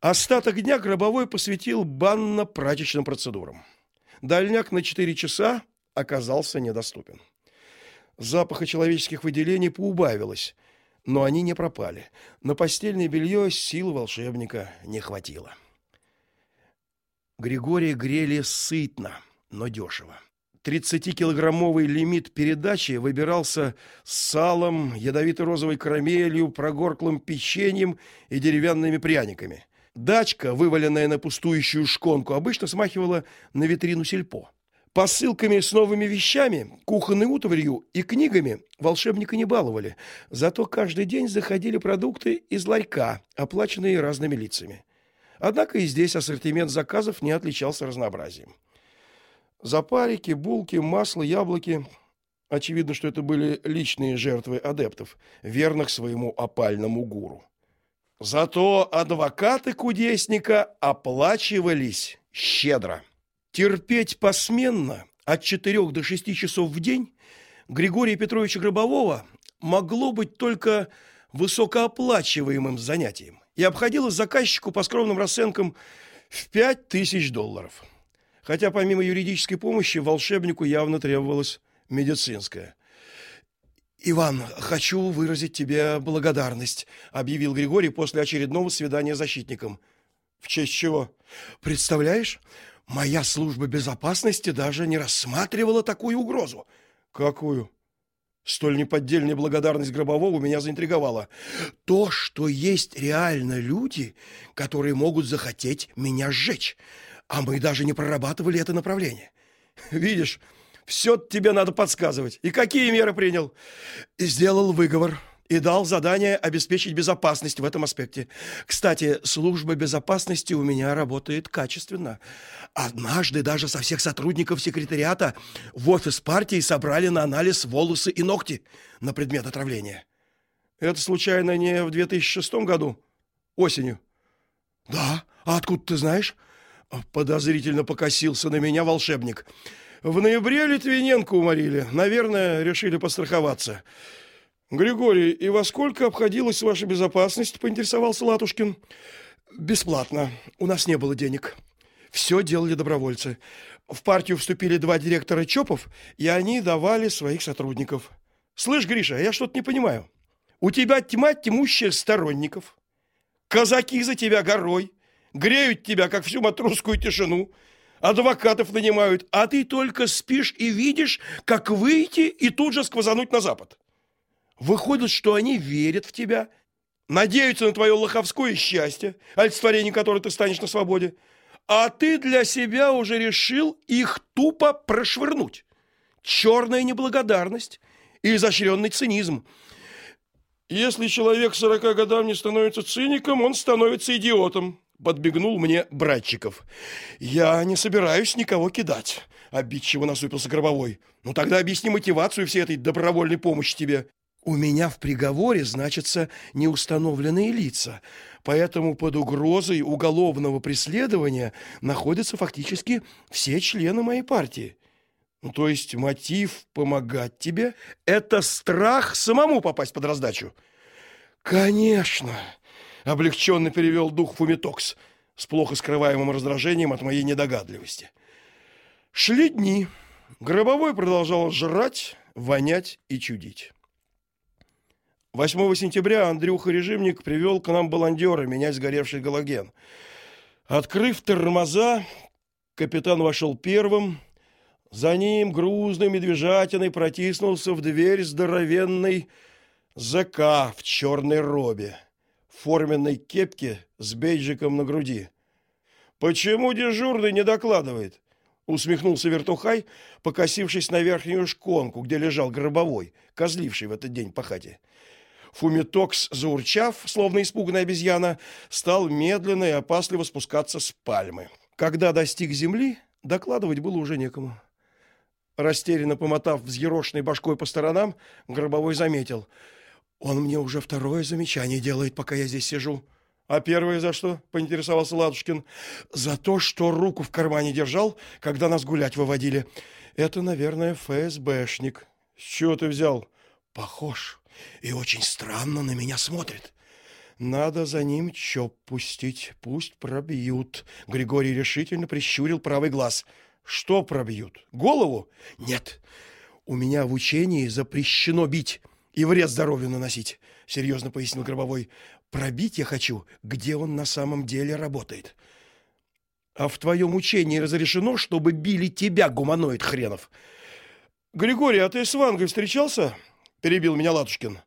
Остаток дня Гробовой посвятил банно-прачечным процедурам. Дальняк на 4 часа оказался недоступен. Запаха человеческих выделений поубавилось, но они не пропали. На постельное белье сил волшебника не хватило. Григория грели сытно, но дешево. 30-килограммовый лимит передачи выбирался с салом, ядовито-розовой карамелью, прогорклым печеньем и деревянными пряниками. Дачка, вываленная на пустующую шконку, обычно смахивала на витрину сельпо. Посылками с новыми вещами, кухонной утварью и книгами волшебника не баловали, зато каждый день заходили продукты из ларька, оплаченные разными лицами. Однако и здесь ассортимент заказов не отличался разнообразием. Запарики, булки, масло, яблоки. Очевидно, что это были личные жертвы адептов, верных своему опальному гуру. Зато адвокаты кудесника оплачивались щедро. Терпеть посменно от 4 до 6 часов в день Григория Петровича Гробового могло быть только высокооплачиваемым занятием и обходилось заказчику по скромным расценкам в 5000 долларов. Хотя помимо юридической помощи волшебнику явно требовалась медицинская. Иван, хочу выразить тебе благодарность, объявил Григорий после очередного свидания с защитником. В честь чего? Представляешь, моя служба безопасности даже не рассматривала такую угрозу. Какую? Столь неподдельная благодарность Гробового меня заинтриговала. То, что есть реально люди, которые могут захотеть меня сжечь, а мы даже не прорабатывали это направление. Видишь, все тебе надо подсказывать. И какие меры принял? Сделал выговор и дал задание обеспечить безопасность в этом аспекте. Кстати, служба безопасности у меня работает качественно. Однажды даже со всех сотрудников секретариата в офис партии собрали на анализ волосы и ногти на предмет отравления. Это случайно не в 2006 году, осенью? Да, а откуда ты знаешь? Подозрительно покосился на меня волшебник. В ноябре Литвиненко уморили, наверное, решили постраховаться. Григорий, и во сколько обходилась ваша безопасность? поинтересовался Латушкин. Бесплатно. У нас не было денег. Все делали добровольцы. В партию вступили два директора ЧОПов, и они давали своих сотрудников. Слышь, Гриша, я что-то не понимаю. У тебя тьма тьмущая сторонников. Казаки за тебя горой, греют тебя как всю матросскую тишину, адвокатов нанимают, а ты только спишь и видишь, как выйти и тут же сквозануть на запад. Выходит, что они верят в тебя, надеются на твое лоховское счастье, олицетворение которое ты станешь на свободе, а ты для себя уже решил их тупо прошвырнуть. Черная неблагодарность и изощренный цинизм. Если человек к 40 годам не становится циником, он становится идиотом, подбегнул мне Братчиков. Я не собираюсь никого кидать, обидчиво насупился Гробовой. Ну тогда объясни мотивацию всей этой добровольной помощи тебе. У меня в приговоре значатся неустановленные лица, поэтому под угрозой уголовного преследования находятся фактически все члены моей партии. Ну, то есть мотив помогать тебе это страх самому попасть под раздачу. Конечно, облегченно перевел дух Фумитокс с плохо скрываемым раздражением от моей недогадливости. Шли дни. Гробовой продолжал жрать, вонять и чудить. 8 сентября Андрюха Режимник привел к нам баландера менять сгоревший галоген. Открыв тормоза, капитан вошел первым. За ним грузной медвежатиной протиснулся в дверь здоровенный ЗК в черной робе, форменной кепке с бейджиком на груди. Почему дежурный не докладывает? усмехнулся Вертухай, покосившись на верхнюю шконку, где лежал гробовой, козливший в этот день по хате. Фумитокс, заурчав, словно испуганная обезьяна, стал медленно и опасливо спускаться с пальмы. Когда достиг земли, докладывать было уже некому. Растерянно помотав взъерошенной башкой по сторонам, Гробовой заметил: "Он мне уже второе замечание делает, пока я здесь сижу". А первое за что? поинтересовался Ладушкин. За то, что руку в кармане держал, когда нас гулять выводили. Это, наверное, ФСБшник. С чего ты взял? Похож и очень странно на меня смотрит. Надо за ним чоп пустить, пусть пробьют. Григорий решительно прищурил правый глаз. Что пробьют? Голову? Нет. У меня в учении запрещено бить и вред здоровью наносить, серьезно пояснил Гробовой. Пробить я хочу, где он на самом деле работает. А в твоем учении разрешено, чтобы били тебя, гуманоид хренов. Григорий, а ты с Вангой встречался? перебил меня Латушкин.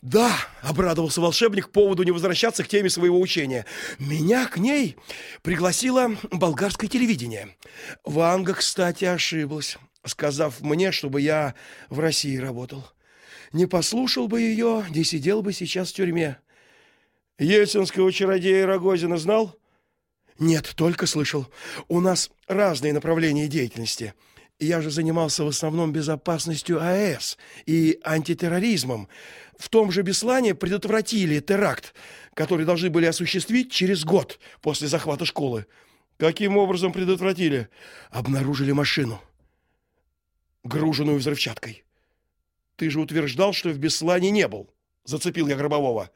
Да, обрадовался волшебник поводу не возвращаться к теме своего учения. Меня к ней пригласило болгарское телевидение. Ванга, кстати, ошиблась, сказав мне, чтобы я в России работал. Не послушал бы ее, не сидел бы сейчас в тюрьме. Ельцинского чародея Рогозина знал? Нет, только слышал. У нас разные направления деятельности. Я же занимался в основном безопасностью АЭС и антитерроризмом. В том же Беслане предотвратили теракт, который должны были осуществить через год после захвата школы. Каким образом предотвратили? Обнаружили машину, груженную взрывчаткой. Ты же утверждал, что в Беслане не был. Зацепил я Гробового.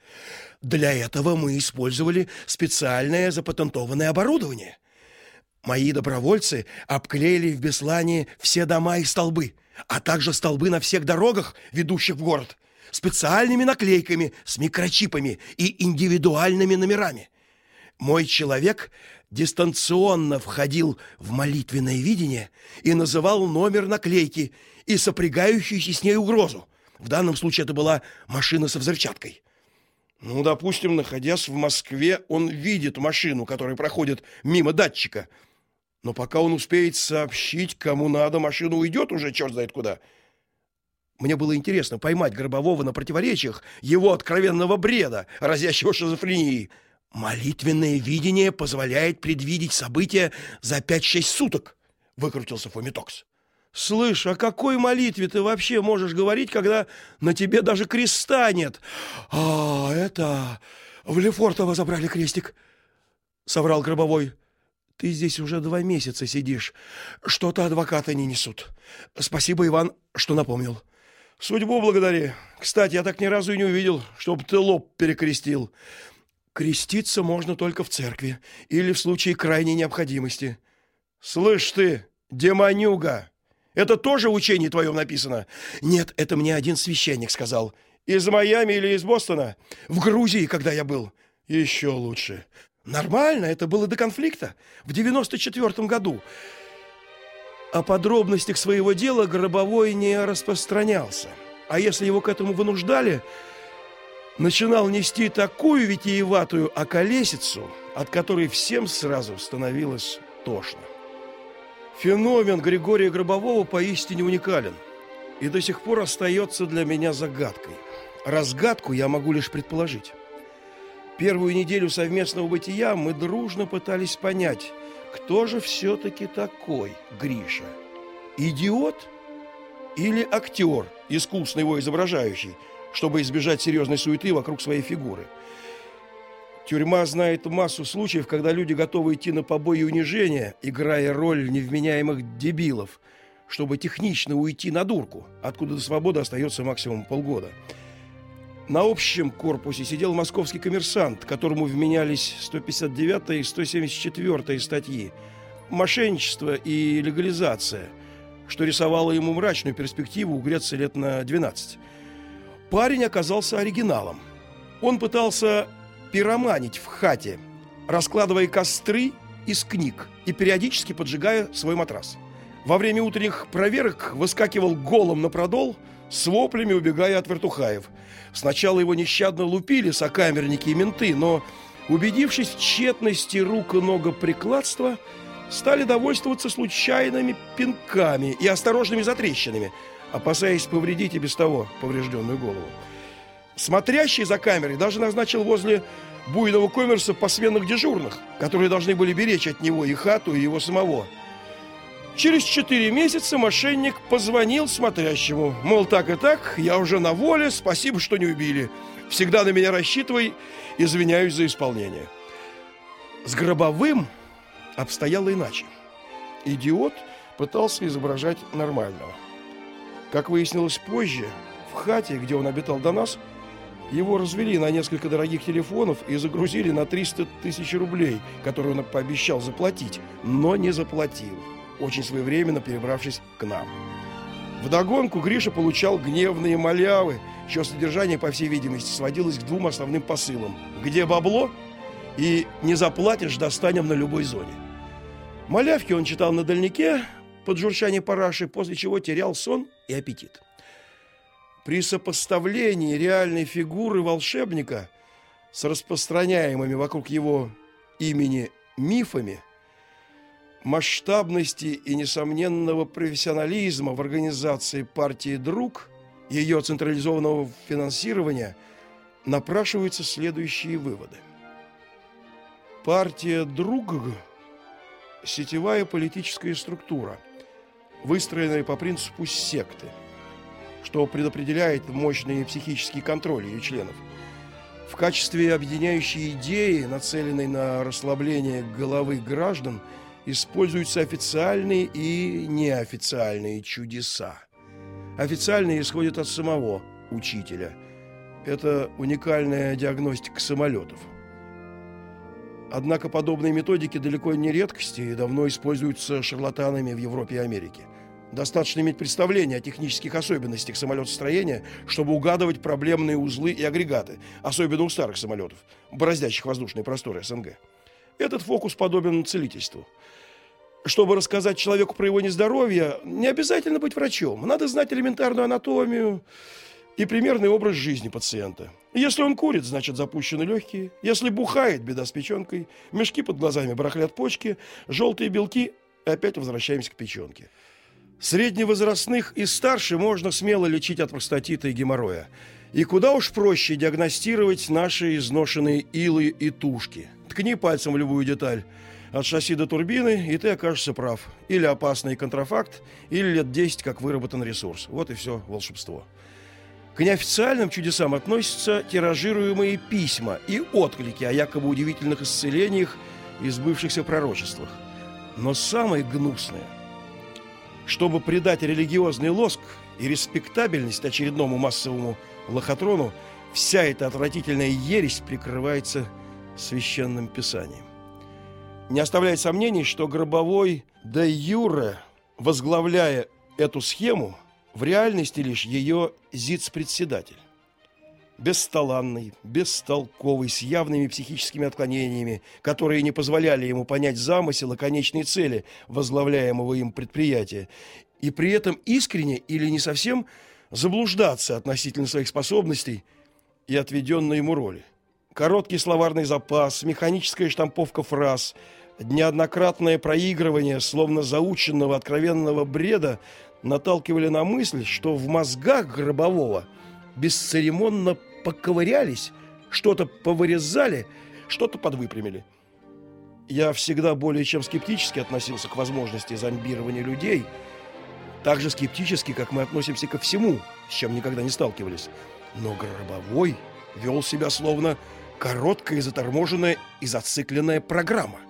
Для этого мы использовали специальное запатентованное оборудование. Мои добровольцы обклеили в Беслане все дома и столбы, а также столбы на всех дорогах, ведущих в город, специальными наклейками с микрочипами и индивидуальными номерами. Мой человек дистанционно входил в молитвенное видение и называл номер наклейки и сопрягающуюся с ней угрозу. В данном случае это была машина со взрывчаткой. Ну, допустим, находясь в Москве, он видит машину, которая проходит мимо датчика, но пока он успеет сообщить, кому надо, машина уйдет уже черт знает куда. Мне было интересно поймать Горбового на противоречиях его откровенного бреда, разящего шизофренией. Молитвенное видение позволяет предвидеть события за 5-6 суток, выкрутился Фомитокс. Слышь, о какой молитве ты вообще можешь говорить, когда на тебе даже креста нет? А, это в Лефортово забрали крестик, соврал Гробовой. Ты здесь уже два месяца сидишь. Что-то адвокаты не несут. Спасибо, Иван, что напомнил. Судьбу благодари. Кстати, я так ни разу и не увидел, чтобы ты лоб перекрестил. Креститься можно только в церкви или в случае крайней необходимости. Слышь ты, демонюга, это тоже в учении твоем написано? Нет, это мне один священник сказал. Из Майами или из Бостона? В Грузии, когда я был. Еще лучше. Нормально, это было до конфликта в 94 году. О подробностях своего дела Гробовой не распространялся. А если его к этому вынуждали, начинал нести такую витиеватую околесицу, от которой всем сразу становилось тошно. Феномен Григория Гробового поистине уникален и до сих пор остается для меня загадкой. Разгадку я могу лишь предположить. Первую неделю совместного бытия мы дружно пытались понять, кто же все-таки такой Гриша. Идиот или актер, искусно его изображающий, чтобы избежать серьезной суеты вокруг своей фигуры. Тюрьма знает массу случаев, когда люди готовы идти на побои и унижения, играя роль невменяемых дебилов, чтобы технично уйти на дурку, откуда до свободы остается максимум полгода. На общем корпусе сидел московский коммерсант, которому вменялись 159 и 174 статьи «Мошенничество и легализация», что рисовало ему мрачную перспективу угреться лет на 12. Парень оказался оригиналом. Он пытался пироманить в хате, раскладывая костры из книг и периодически поджигая свой матрас. Во время утренних проверок выскакивал голым на продол, с воплями убегая от вертухаев – Сначала его нещадно лупили сокамерники и менты, но, убедившись в тщетности рук и ногоприкладства, стали довольствоваться случайными пинками и осторожными затрещинами, опасаясь повредить и без того поврежденную голову. Смотрящий за камерой даже назначил возле буйного коммерса посменных дежурных, которые должны были беречь от него и хату, и его самого – Через четыре месяца мошенник позвонил смотрящему. Мол, так и так, я уже на воле, спасибо, что не убили. Всегда на меня рассчитывай, извиняюсь за исполнение. С Гробовым обстояло иначе. Идиот пытался изображать нормального. Как выяснилось позже, в хате, где он обитал до нас, Его развели на несколько дорогих телефонов и загрузили на 300 тысяч рублей, которые он пообещал заплатить, но не заплатил, очень своевременно перебравшись к нам. Вдогонку Гриша получал гневные малявы, чье содержание, по всей видимости, сводилось к двум основным посылам. «Где бабло?» и «Не заплатишь, достанем на любой зоне». Малявки он читал на дальнике под журчание параши, после чего терял сон и аппетит. При сопоставлении реальной фигуры волшебника с распространяемыми вокруг его имени мифами, масштабности и несомненного профессионализма в организации партии «Друг», ее централизованного финансирования, напрашиваются следующие выводы. Партия «Друг» – сетевая политическая структура, выстроенная по принципу секты, что предопределяет мощный психический контроль ее членов. В качестве объединяющей идеи, нацеленной на расслабление головы граждан – используются официальные и неофициальные чудеса. Официальные исходят от самого учителя. Это уникальная диагностика самолетов. Однако подобные методики далеко не редкости и давно используются шарлатанами в Европе и Америке. Достаточно иметь представление о технических особенностях самолетостроения, чтобы угадывать проблемные узлы и агрегаты, особенно у старых самолетов, бороздящих воздушные просторы СНГ. Этот фокус подобен целительству. Чтобы рассказать человеку про его нездоровье, не обязательно быть врачом. Надо знать элементарную анатомию и примерный образ жизни пациента. Если он курит, значит запущены легкие. Если бухает, беда с печенкой. Мешки под глазами барахлят почки. Желтые белки. Опять возвращаемся к печенке. Средневозрастных и старше можно смело лечить от простатита и геморроя. И куда уж проще диагностировать наши изношенные илы и тушки. Ткни пальцем в любую деталь от шасси до турбины, и ты окажешься прав. Или опасный контрафакт, или лет 10 как выработан ресурс. Вот и все волшебство. К неофициальным чудесам относятся тиражируемые письма и отклики о якобы удивительных исцелениях и сбывшихся пророчествах. Но самое гнусное, чтобы придать религиозный лоск и респектабельность очередному массовому лохотрону, вся эта отвратительная ересь прикрывается священным писанием. Не оставляет сомнений, что Гробовой де юре, возглавляя эту схему, в реальности лишь ее зиц-председатель. Бесталанный, бестолковый, с явными психическими отклонениями, которые не позволяли ему понять замысел и конечные цели возглавляемого им предприятия, и при этом искренне или не совсем заблуждаться относительно своих способностей и отведенной ему роли. Короткий словарный запас, механическая штамповка фраз, неоднократное проигрывание словно заученного откровенного бреда наталкивали на мысль, что в мозгах Гробового бесцеремонно поковырялись, что-то повырезали, что-то подвыпрямили. Я всегда более чем скептически относился к возможности зомбирования людей, так же скептически, как мы относимся ко всему, с чем никогда не сталкивались. Но Гробовой вел себя словно короткая, заторможенная и зацикленная программа.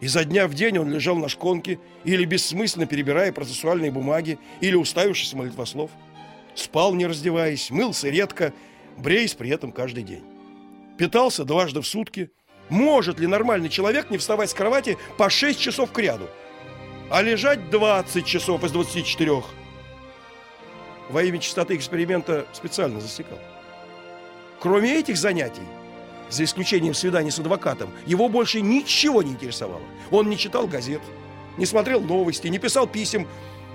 Изо дня в день он лежал на шконке или бессмысленно перебирая процессуальные бумаги, или уставившись в молитвослов. Спал, не раздеваясь, мылся редко, бреясь при этом каждый день. Питался дважды в сутки. Может ли нормальный человек не вставать с кровати по 6 часов к ряду, а лежать 20 часов из 24? Во имя чистоты эксперимента специально засекал. Кроме этих занятий, за исключением свиданий с адвокатом, его больше ничего не интересовало. Он не читал газет, не смотрел новости, не писал писем.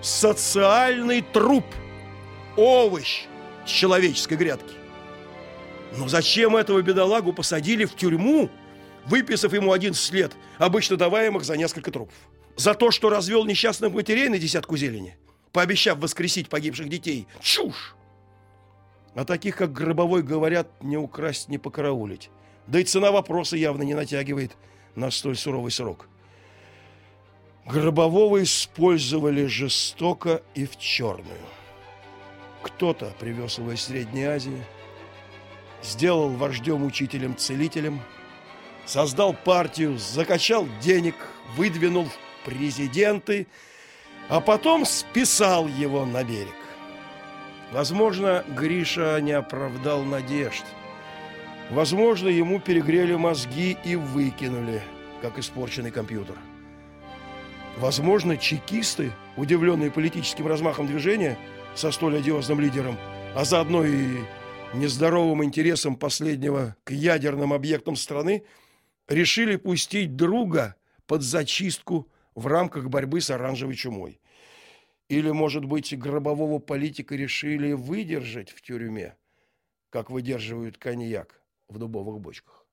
Социальный труп, овощ с человеческой грядки. Но зачем этого бедолагу посадили в тюрьму, выписав ему 11 лет, обычно даваемых за несколько трупов? За то, что развел несчастных матерей на десятку зелени, пообещав воскресить погибших детей. Чушь! А таких, как Гробовой, говорят, не украсть, не покараулить. Да и цена вопроса явно не натягивает на столь суровый срок. Гробового использовали жестоко и в черную. Кто-то привез его из Средней Азии, сделал вождем-учителем-целителем, создал партию, закачал денег, выдвинул в президенты, а потом списал его на берег. Возможно, Гриша не оправдал надежд. Возможно, ему перегрели мозги и выкинули, как испорченный компьютер. Возможно, чекисты, удивленные политическим размахом движения со столь одиозным лидером, а заодно и нездоровым интересом последнего к ядерным объектам страны, решили пустить друга под зачистку в рамках борьбы с оранжевой чумой. Или, может быть, гробового политика решили выдержать в тюрьме, как выдерживают коньяк в дубовых бочках.